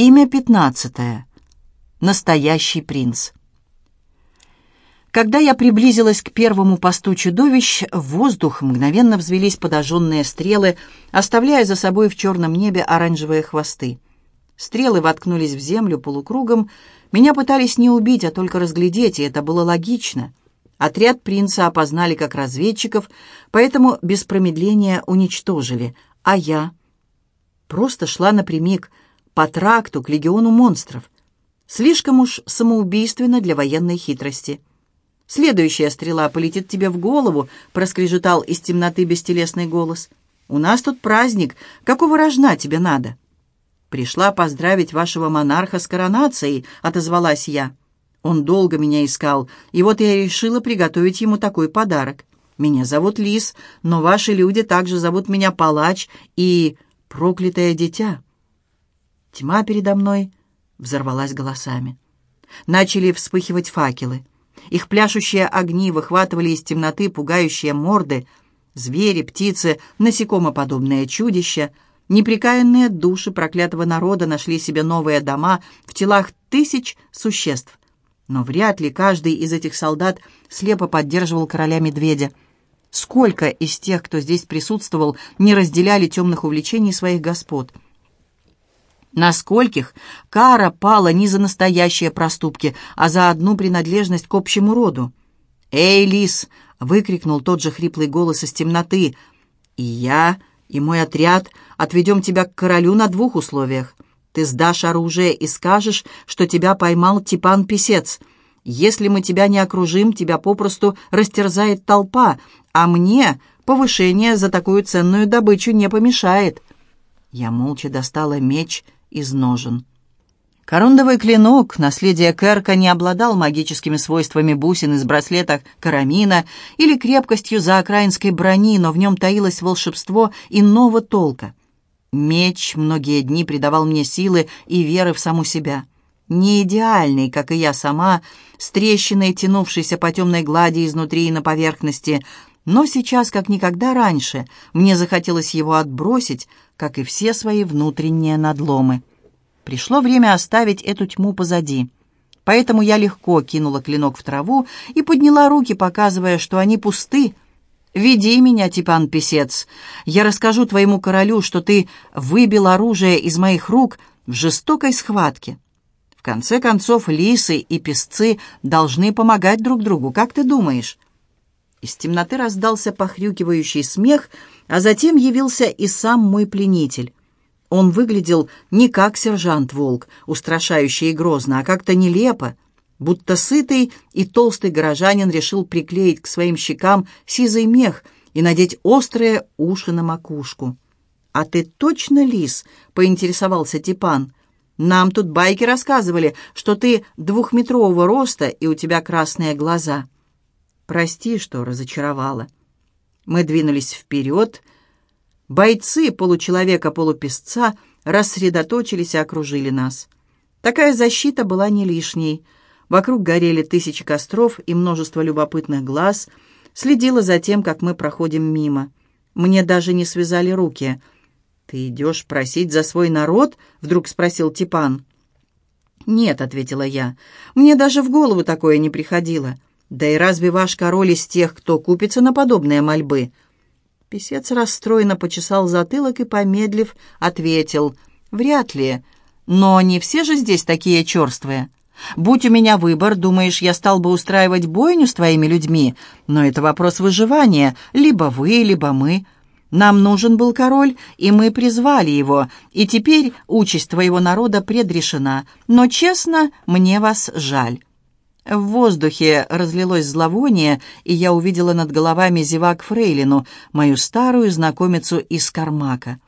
Имя пятнадцатое. Настоящий принц. Когда я приблизилась к первому посту чудовищ, в воздух мгновенно взвелись подожженные стрелы, оставляя за собой в черном небе оранжевые хвосты. Стрелы воткнулись в землю полукругом. Меня пытались не убить, а только разглядеть, и это было логично. Отряд принца опознали как разведчиков, поэтому без промедления уничтожили. А я просто шла напрямик — по тракту к легиону монстров. Слишком уж самоубийственно для военной хитрости. «Следующая стрела полетит тебе в голову», — проскрежетал из темноты бестелесный голос. «У нас тут праздник. Какого рожна тебе надо?» «Пришла поздравить вашего монарха с коронацией», — отозвалась я. Он долго меня искал, и вот я решила приготовить ему такой подарок. Меня зовут Лис, но ваши люди также зовут меня Палач и Проклятое Дитя. Тьма передо мной взорвалась голосами. Начали вспыхивать факелы. Их пляшущие огни выхватывали из темноты пугающие морды, звери, птицы, насекомоподобные чудища. Неприкаянные души проклятого народа нашли себе новые дома в телах тысяч существ. Но вряд ли каждый из этих солдат слепо поддерживал короля-медведя. Сколько из тех, кто здесь присутствовал, не разделяли темных увлечений своих господ — на скольких кара пала не за настоящие проступки, а за одну принадлежность к общему роду. «Эй, лис!» — выкрикнул тот же хриплый голос из темноты. «И я, и мой отряд отведем тебя к королю на двух условиях. Ты сдашь оружие и скажешь, что тебя поймал Типан-писец. Если мы тебя не окружим, тебя попросту растерзает толпа, а мне повышение за такую ценную добычу не помешает». Я молча достала меч — из ножен. Корундовый клинок, наследие Керка, не обладал магическими свойствами бусин из браслета карамина или крепкостью заокраинской брони, но в нем таилось волшебство иного толка. Меч многие дни придавал мне силы и веры в саму себя. Не идеальный, как и я сама, с трещиной, тянувшейся по темной глади изнутри и на поверхности, но сейчас, как никогда раньше, мне захотелось его отбросить, как и все свои внутренние надломы. Пришло время оставить эту тьму позади. Поэтому я легко кинула клинок в траву и подняла руки, показывая, что они пусты. «Веди меня, Типан-писец. Я расскажу твоему королю, что ты выбил оружие из моих рук в жестокой схватке. В конце концов, лисы и песцы должны помогать друг другу. Как ты думаешь?» Из темноты раздался похрюкивающий смех, а затем явился и сам мой пленитель. Он выглядел не как сержант-волк, устрашающий и грозно, а как-то нелепо, будто сытый и толстый горожанин решил приклеить к своим щекам сизый мех и надеть острые уши на макушку. «А ты точно лис?» — поинтересовался Типан. «Нам тут байки рассказывали, что ты двухметрового роста и у тебя красные глаза». Прости, что разочаровала. Мы двинулись вперед. Бойцы получеловека-полупесца рассредоточились и окружили нас. Такая защита была не лишней. Вокруг горели тысячи костров и множество любопытных глаз. Следила за тем, как мы проходим мимо. Мне даже не связали руки. «Ты идешь просить за свой народ?» — вдруг спросил Типан. «Нет», — ответила я. «Мне даже в голову такое не приходило. Да и разве ваш король из тех, кто купится на подобные мольбы?» Песец расстроенно почесал затылок и, помедлив, ответил. «Вряд ли. Но не все же здесь такие черствые. Будь у меня выбор, думаешь, я стал бы устраивать бойню с твоими людьми? Но это вопрос выживания. Либо вы, либо мы. Нам нужен был король, и мы призвали его, и теперь участь твоего народа предрешена. Но, честно, мне вас жаль». В воздухе разлилось зловоние, и я увидела над головами зевак Фрейлину, мою старую знакомицу из Кармака.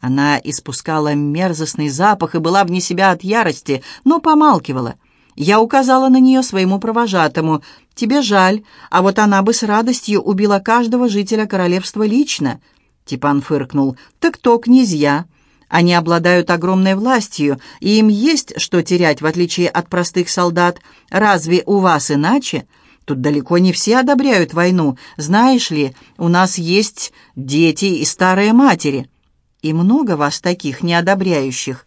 Она испускала мерзостный запах и была вне себя от ярости, но помалкивала. Я указала на нее своему провожатому. «Тебе жаль, а вот она бы с радостью убила каждого жителя королевства лично». Типан фыркнул. «Так то князья. Они обладают огромной властью, и им есть что терять, в отличие от простых солдат. Разве у вас иначе? Тут далеко не все одобряют войну. Знаешь ли, у нас есть дети и старые матери. И много вас таких неодобряющих.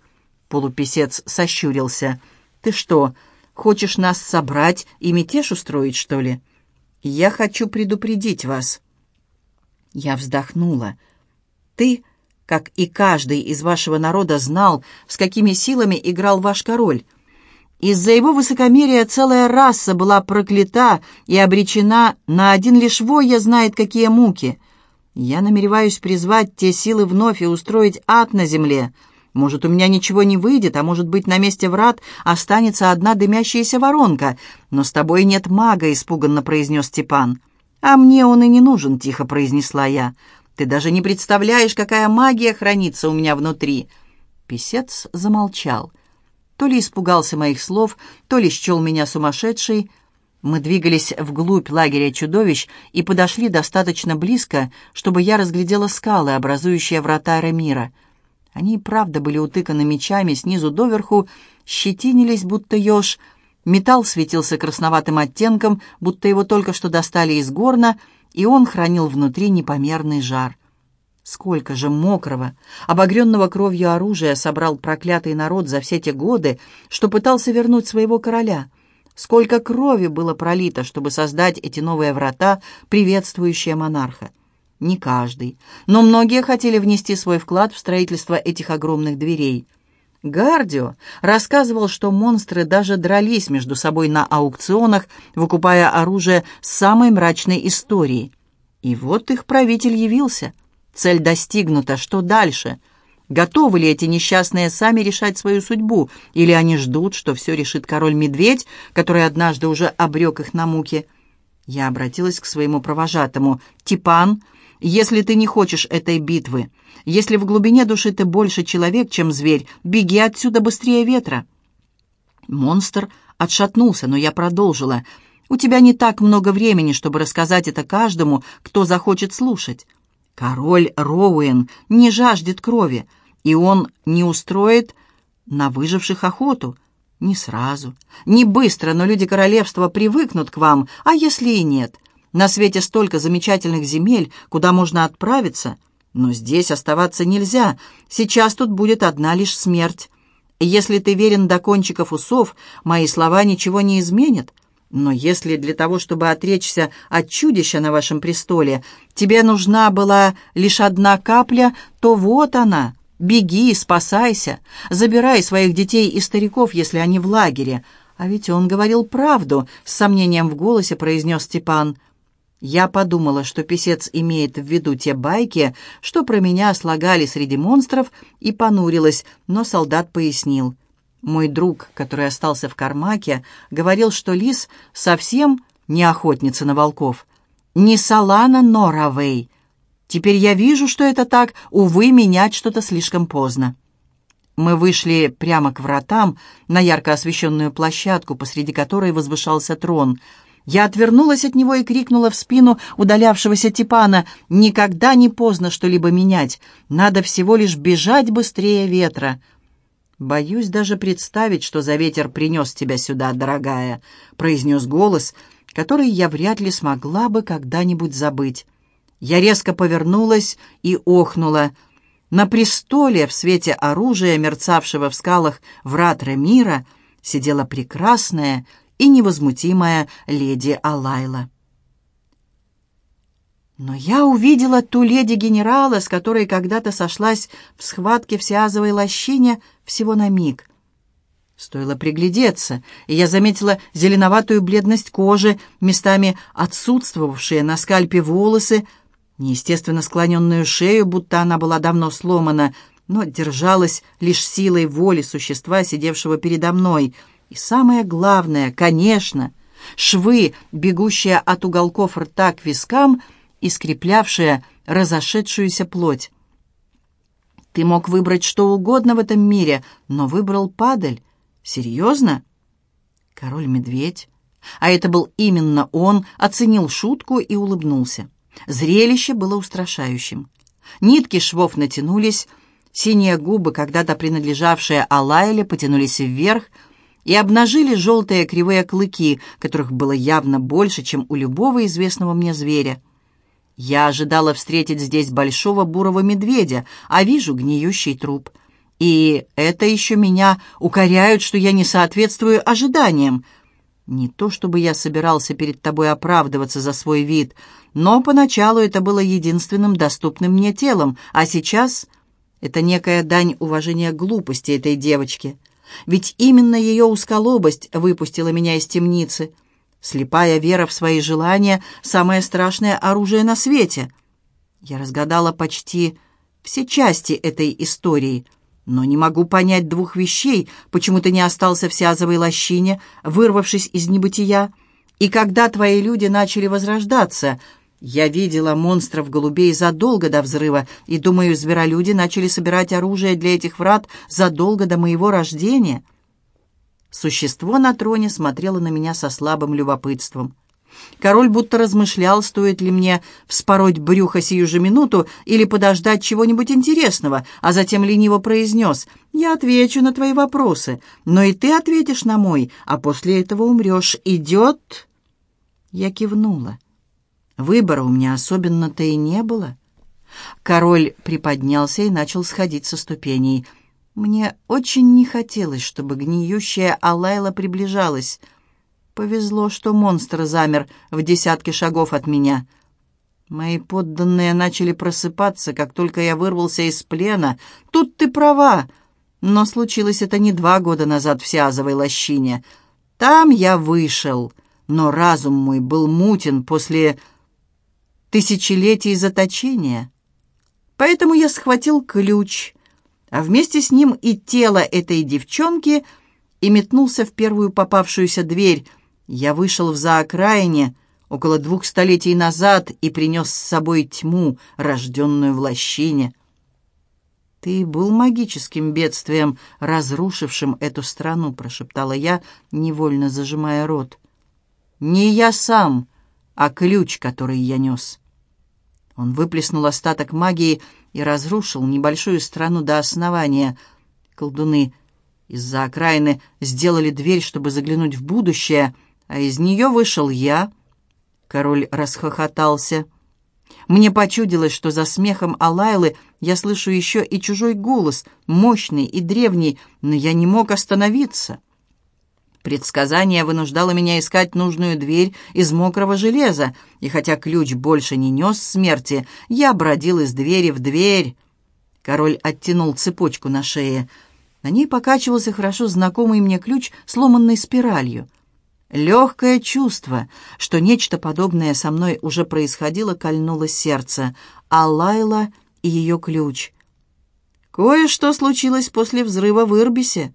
Полуписец сощурился. «Ты что, хочешь нас собрать и мятеж устроить, что ли?» «Я хочу предупредить вас». Я вздохнула. «Ты, как и каждый из вашего народа, знал, с какими силами играл ваш король. Из-за его высокомерия целая раса была проклята и обречена на один лишь вой, я знает, какие муки. Я намереваюсь призвать те силы вновь и устроить ад на земле». Может, у меня ничего не выйдет, а может быть, на месте врат останется одна дымящаяся воронка. Но с тобой нет мага», — испуганно произнес Степан. «А мне он и не нужен», — тихо произнесла я. «Ты даже не представляешь, какая магия хранится у меня внутри». Песец замолчал. То ли испугался моих слов, то ли счел меня сумасшедшей. Мы двигались вглубь лагеря чудовищ и подошли достаточно близко, чтобы я разглядела скалы, образующие врата Ремира — они и правда были утыканы мечами снизу доверху, щетинились, будто еж. Металл светился красноватым оттенком, будто его только что достали из горна, и он хранил внутри непомерный жар. Сколько же мокрого, обогренного кровью оружия собрал проклятый народ за все те годы, что пытался вернуть своего короля. Сколько крови было пролито, чтобы создать эти новые врата, приветствующие монарха. Не каждый, но многие хотели внести свой вклад в строительство этих огромных дверей. Гардио рассказывал, что монстры даже дрались между собой на аукционах, выкупая оружие с самой мрачной историей. И вот их правитель явился. Цель достигнута, что дальше? Готовы ли эти несчастные сами решать свою судьбу, или они ждут, что все решит король-медведь, который однажды уже обрек их на муки? Я обратилась к своему провожатому. «Типан, если ты не хочешь этой битвы, если в глубине души ты больше человек, чем зверь, беги отсюда быстрее ветра». Монстр отшатнулся, но я продолжила. «У тебя не так много времени, чтобы рассказать это каждому, кто захочет слушать. Король Роуэн не жаждет крови, и он не устроит на выживших охоту. Не сразу, не быстро, но люди королевства привыкнут к вам, а если и нет? На свете столько замечательных земель, куда можно отправиться, но здесь оставаться нельзя. Сейчас тут будет одна лишь смерть. Если ты верен до кончиков усов, мои слова ничего не изменят. Но если для того, чтобы отречься от чудища на вашем престоле, тебе нужна была лишь одна капля, то вот она. Беги, спасайся, забирай своих детей и стариков, если они в лагере. А ведь он говорил правду, с сомнением в голосе произнес Степан. Я подумала, что писец имеет в виду те байки, что про меня слагали среди монстров, и понурилась, но солдат пояснил. Мой друг, который остался в Кармаке, говорил, что лис совсем не охотница на волков. Не Салана, но Равей. Теперь я вижу, что это так, увы, менять что-то слишком поздно. Мы вышли прямо к вратам, на ярко освещенную площадку, посреди которой возвышался трон — я отвернулась от него и крикнула в спину удалявшегося Типана «Никогда не поздно что-либо менять. Надо всего лишь бежать быстрее ветра». «Боюсь даже представить, что за ветер принес тебя сюда, дорогая», — произнес голос, который я вряд ли смогла бы когда-нибудь забыть. Я резко повернулась и охнула. На престоле в свете оружия, мерцавшего в скалах врат Ремира, сидела прекрасная и невозмутимая леди Алайла. Но я увидела ту леди-генерала, с которой когда-то сошлась в схватке в Сиазовой лощине всего на миг. Стоило приглядеться, и я заметила зеленоватую бледность кожи, местами отсутствовавшие на скальпе волосы, неестественно склоненную шею, будто она была давно сломана, но держалась лишь силой воли существа, сидевшего передо мной — и самое главное, конечно, швы, бегущие от уголков рта к вискам и скреплявшие разошедшуюся плоть. Ты мог выбрать что угодно в этом мире, но выбрал падаль. Серьезно? Король-медведь. А это был именно он, оценил шутку и улыбнулся. Зрелище было устрашающим. Нитки швов натянулись, синие губы, когда-то принадлежавшие Алайле, потянулись вверх — и обнажили желтые кривые клыки, которых было явно больше, чем у любого известного мне зверя. Я ожидала встретить здесь большого бурого медведя, а вижу гниющий труп. И это еще меня укоряют, что я не соответствую ожиданиям. Не то чтобы я собирался перед тобой оправдываться за свой вид, но поначалу это было единственным доступным мне телом, а сейчас это некая дань уважения глупости этой девочки. Ведь именно ее узколобость выпустила меня из темницы. Слепая вера в свои желания — самое страшное оружие на свете. Я разгадала почти все части этой истории — но не могу понять двух вещей, почему ты не остался в Сязовой лощине, вырвавшись из небытия. И когда твои люди начали возрождаться, я видела монстров-голубей задолго до взрыва, и, думаю, зверолюди начали собирать оружие для этих врат задолго до моего рождения. Существо на троне смотрело на меня со слабым любопытством. Король будто размышлял, стоит ли мне вспороть брюхо сию же минуту или подождать чего-нибудь интересного, а затем лениво произнес «Я отвечу на твои вопросы, но и ты ответишь на мой, а после этого умрешь. Идет?» Я кивнула. Выбора у меня особенно-то и не было. Король приподнялся и начал сходить со ступеней. Мне очень не хотелось, чтобы гниющая Алайла приближалась — Повезло, что монстр замер в десятке шагов от меня. Мои подданные начали просыпаться, как только я вырвался из плена. Тут ты права. Но случилось это не два года назад в Сиазовой лощине. Там я вышел, но разум мой был мутен после тысячелетий заточения. Поэтому я схватил ключ, а вместе с ним и тело этой девчонки и метнулся в первую попавшуюся дверь, я вышел в заокраине около двух столетий назад и принес с собой тьму, рожденную в лощине. «Ты был магическим бедствием, разрушившим эту страну», — прошептала я, невольно зажимая рот. «Не я сам, а ключ, который я нес». Он выплеснул остаток магии и разрушил небольшую страну до основания. Колдуны из-за окраины сделали дверь, чтобы заглянуть в будущее — а из нее вышел я». Король расхохотался. Мне почудилось, что за смехом Алайлы я слышу еще и чужой голос, мощный и древний, но я не мог остановиться. Предсказание вынуждало меня искать нужную дверь из мокрого железа, и хотя ключ больше не нес смерти, я бродил из двери в дверь. Король оттянул цепочку на шее. На ней покачивался хорошо знакомый мне ключ, сломанный спиралью. Легкое чувство, что нечто подобное со мной уже происходило, кольнуло сердце, а Лайла и ее ключ. Кое-что случилось после взрыва в Ирбисе.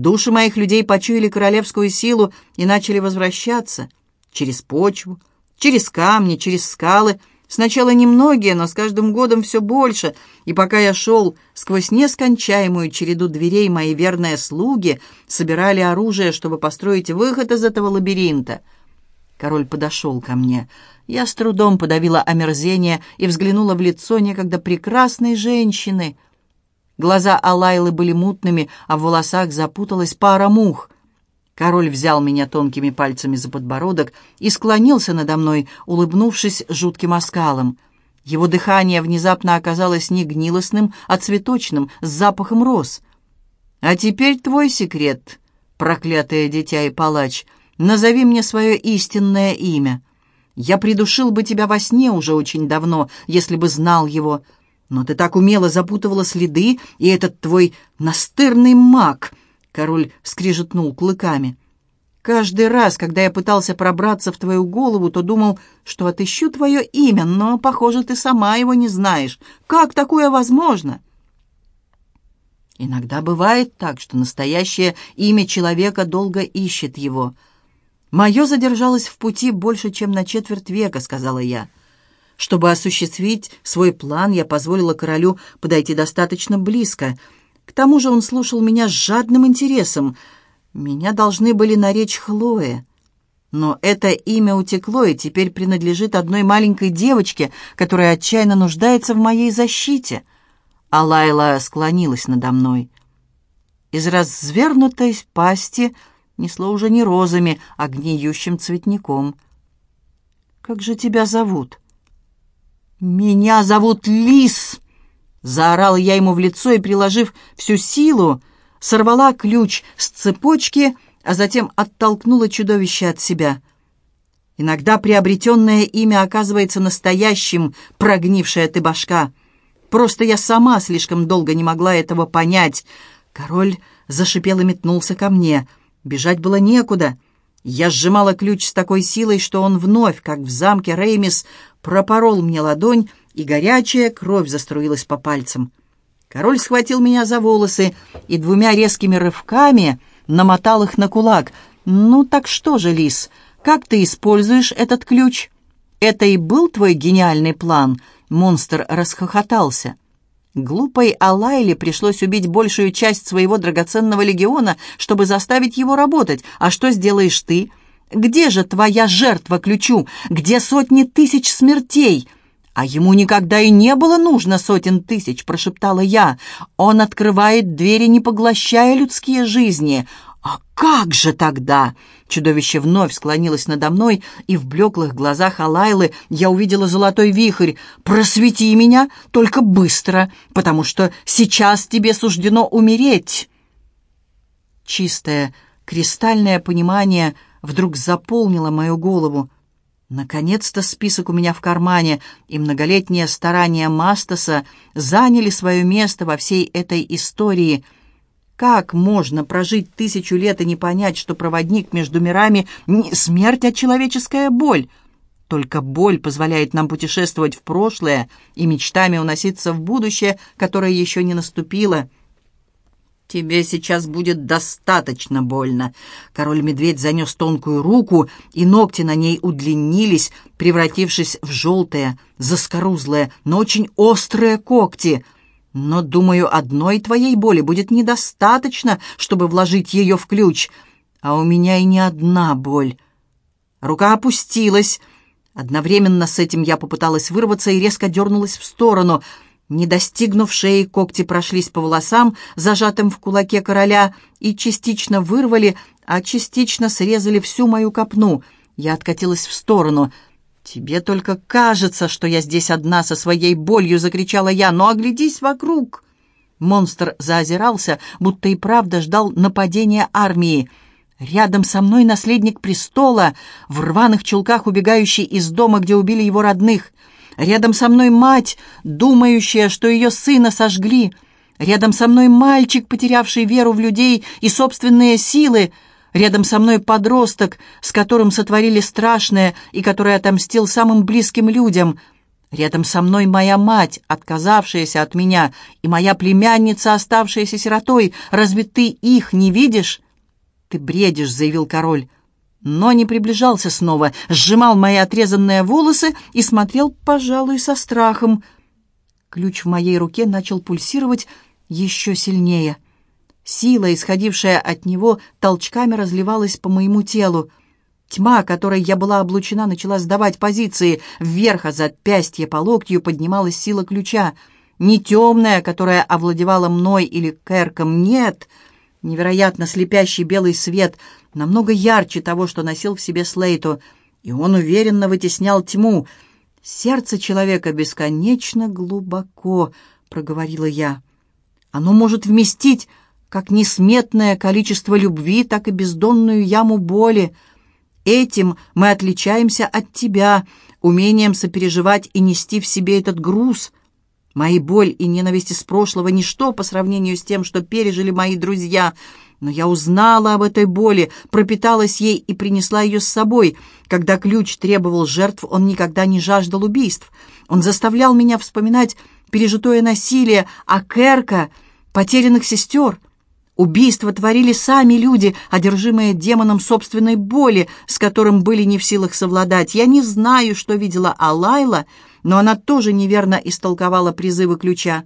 Души моих людей почуяли королевскую силу и начали возвращаться. Через почву, через камни, через скалы — Сначала немногие, но с каждым годом все больше, и пока я шел сквозь нескончаемую череду дверей, мои верные слуги собирали оружие, чтобы построить выход из этого лабиринта. Король подошел ко мне. Я с трудом подавила омерзение и взглянула в лицо некогда прекрасной женщины. Глаза Алайлы были мутными, а в волосах запуталась пара мух. Король взял меня тонкими пальцами за подбородок и склонился надо мной, улыбнувшись жутким оскалом. Его дыхание внезапно оказалось не гнилостным, а цветочным, с запахом роз. «А теперь твой секрет, проклятое дитя и палач. Назови мне свое истинное имя. Я придушил бы тебя во сне уже очень давно, если бы знал его. Но ты так умело запутывала следы, и этот твой настырный маг — Король скрижетнул клыками. «Каждый раз, когда я пытался пробраться в твою голову, то думал, что отыщу твое имя, но, похоже, ты сама его не знаешь. Как такое возможно?» Иногда бывает так, что настоящее имя человека долго ищет его. «Мое задержалось в пути больше, чем на четверть века», — сказала я. Чтобы осуществить свой план, я позволила королю подойти достаточно близко — к тому же он слушал меня с жадным интересом. Меня должны были наречь Хлоя. Но это имя утекло и теперь принадлежит одной маленькой девочке, которая отчаянно нуждается в моей защите. А Лайла склонилась надо мной. Из развернутой пасти несло уже не розами, а гниющим цветником. «Как же тебя зовут?» «Меня зовут Лис!» Заорала я ему в лицо и, приложив всю силу, сорвала ключ с цепочки, а затем оттолкнула чудовище от себя. Иногда приобретенное имя оказывается настоящим, прогнившая ты башка. Просто я сама слишком долго не могла этого понять. Король зашипел и метнулся ко мне. Бежать было некуда. Я сжимала ключ с такой силой, что он вновь, как в замке Реймис, пропорол мне ладонь, и горячая кровь заструилась по пальцам. Король схватил меня за волосы и двумя резкими рывками намотал их на кулак. «Ну так что же, Лис, как ты используешь этот ключ?» «Это и был твой гениальный план?» Монстр расхохотался. Глупой Алайле пришлось убить большую часть своего драгоценного легиона, чтобы заставить его работать. А что сделаешь ты? Где же твоя жертва ключу? Где сотни тысяч смертей?» «А ему никогда и не было нужно сотен тысяч», — прошептала я. «Он открывает двери, не поглощая людские жизни». «А как же тогда?» Чудовище вновь склонилось надо мной, и в блеклых глазах Алайлы я увидела золотой вихрь. «Просвети меня, только быстро, потому что сейчас тебе суждено умереть!» Чистое, кристальное понимание вдруг заполнило мою голову. Наконец-то список у меня в кармане, и многолетние старания Мастаса заняли свое место во всей этой истории. Как можно прожить тысячу лет и не понять, что проводник между мирами не смерть, а человеческая боль? Только боль позволяет нам путешествовать в прошлое и мечтами уноситься в будущее, которое еще не наступило — «Тебе сейчас будет достаточно больно». Король-медведь занес тонкую руку, и ногти на ней удлинились, превратившись в желтые, заскорузлые, но очень острые когти. «Но, думаю, одной твоей боли будет недостаточно, чтобы вложить ее в ключ. А у меня и не одна боль». Рука опустилась. Одновременно с этим я попыталась вырваться и резко дернулась в сторону — не достигнув шеи, когти прошлись по волосам, зажатым в кулаке короля, и частично вырвали, а частично срезали всю мою копну. Я откатилась в сторону. «Тебе только кажется, что я здесь одна со своей болью!» — закричала я. «Но оглядись вокруг!» Монстр заозирался, будто и правда ждал нападения армии. Рядом со мной наследник престола, в рваных чулках убегающий из дома, где убили его родных — Рядом со мной мать, думающая, что ее сына сожгли. Рядом со мной мальчик, потерявший веру в людей и собственные силы. Рядом со мной подросток, с которым сотворили страшное и который отомстил самым близким людям. Рядом со мной моя мать, отказавшаяся от меня, и моя племянница, оставшаяся сиротой. Разве ты их не видишь?» «Ты бредишь», — заявил король но не приближался снова, сжимал мои отрезанные волосы и смотрел, пожалуй, со страхом. Ключ в моей руке начал пульсировать еще сильнее. Сила, исходившая от него, толчками разливалась по моему телу. Тьма, которой я была облучена, начала сдавать позиции. Вверх от запястья по локтю поднималась сила ключа. Не темная, которая овладевала мной или Кэрком, нет. Невероятно слепящий белый свет — намного ярче того, что носил в себе Слейту, и он уверенно вытеснял тьму. «Сердце человека бесконечно глубоко», — проговорила я. «Оно может вместить как несметное количество любви, так и бездонную яму боли. Этим мы отличаемся от тебя, умением сопереживать и нести в себе этот груз». Мои боль и ненависть из прошлого — ничто по сравнению с тем, что пережили мои друзья — но я узнала об этой боли, пропиталась ей и принесла ее с собой. Когда ключ требовал жертв, он никогда не жаждал убийств. Он заставлял меня вспоминать пережитое насилие, а Керка — потерянных сестер. Убийства творили сами люди, одержимые демоном собственной боли, с которым были не в силах совладать. Я не знаю, что видела Алайла, но она тоже неверно истолковала призывы ключа.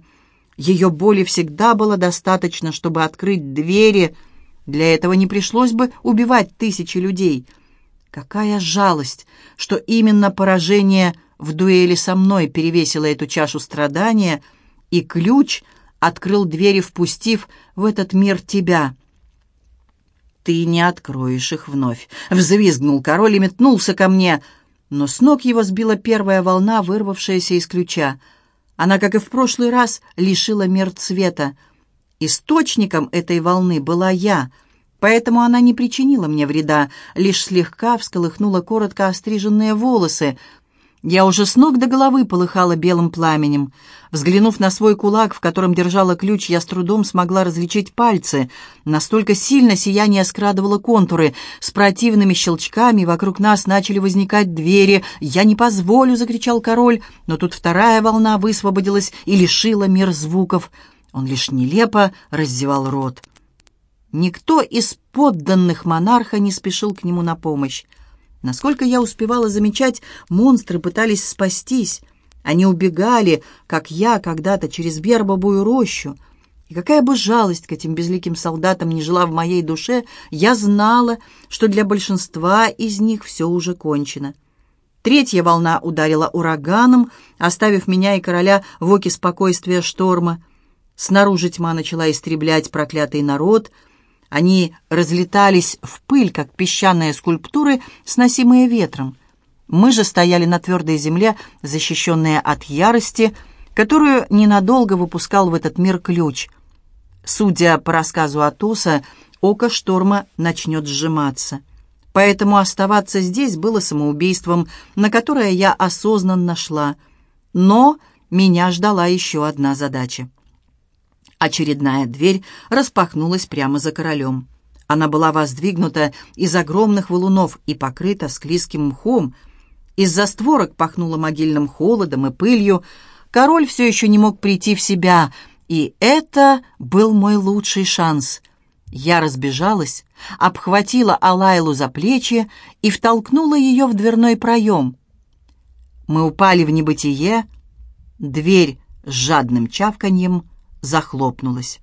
Ее боли всегда было достаточно, чтобы открыть двери — для этого не пришлось бы убивать тысячи людей. Какая жалость, что именно поражение в дуэли со мной перевесило эту чашу страдания, и ключ открыл двери, впустив в этот мир тебя. «Ты не откроешь их вновь», — взвизгнул король и метнулся ко мне, но с ног его сбила первая волна, вырвавшаяся из ключа. Она, как и в прошлый раз, лишила мир цвета. Источником этой волны была я, поэтому она не причинила мне вреда, лишь слегка всколыхнула коротко остриженные волосы — я уже с ног до головы полыхала белым пламенем. Взглянув на свой кулак, в котором держала ключ, я с трудом смогла различить пальцы. Настолько сильно сияние скрадывало контуры. С противными щелчками вокруг нас начали возникать двери. «Я не позволю!» — закричал король. Но тут вторая волна высвободилась и лишила мир звуков. Он лишь нелепо раздевал рот. Никто из подданных монарха не спешил к нему на помощь. Насколько я успевала замечать, монстры пытались спастись. Они убегали, как я когда-то через вербовую рощу. И какая бы жалость к этим безликим солдатам не жила в моей душе, я знала, что для большинства из них все уже кончено. Третья волна ударила ураганом, оставив меня и короля в оке спокойствия шторма. Снаружи тьма начала истреблять проклятый народ — они разлетались в пыль, как песчаные скульптуры, сносимые ветром. Мы же стояли на твердой земле, защищенные от ярости, которую ненадолго выпускал в этот мир ключ. Судя по рассказу Атоса, око шторма начнет сжиматься. Поэтому оставаться здесь было самоубийством, на которое я осознанно шла. Но меня ждала еще одна задача. Очередная дверь распахнулась прямо за королем. Она была воздвигнута из огромных валунов и покрыта склизким мхом. Из-за створок пахнуло могильным холодом и пылью. Король все еще не мог прийти в себя, и это был мой лучший шанс. Я разбежалась, обхватила Алайлу за плечи и втолкнула ее в дверной проем. Мы упали в небытие, дверь с жадным чавканьем захлопнулась.